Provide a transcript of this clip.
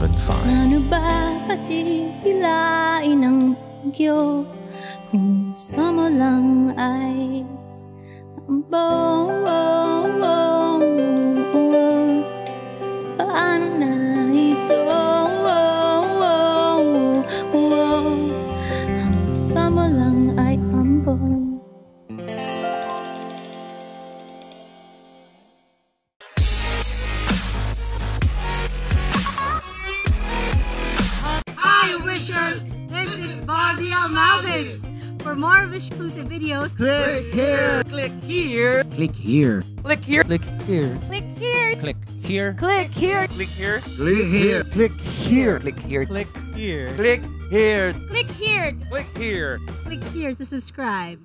7.5 Ano ba patitilain ang bagyo Kung gusto mo lang ay Bobby Almavis. For more exclusive videos, Click here. Click here. Click here. Click here. Click here. click here, Click here. click here, Click here. Click here. Click here. Click here. Click here. Click here. click here, Click here. click here to subscribe.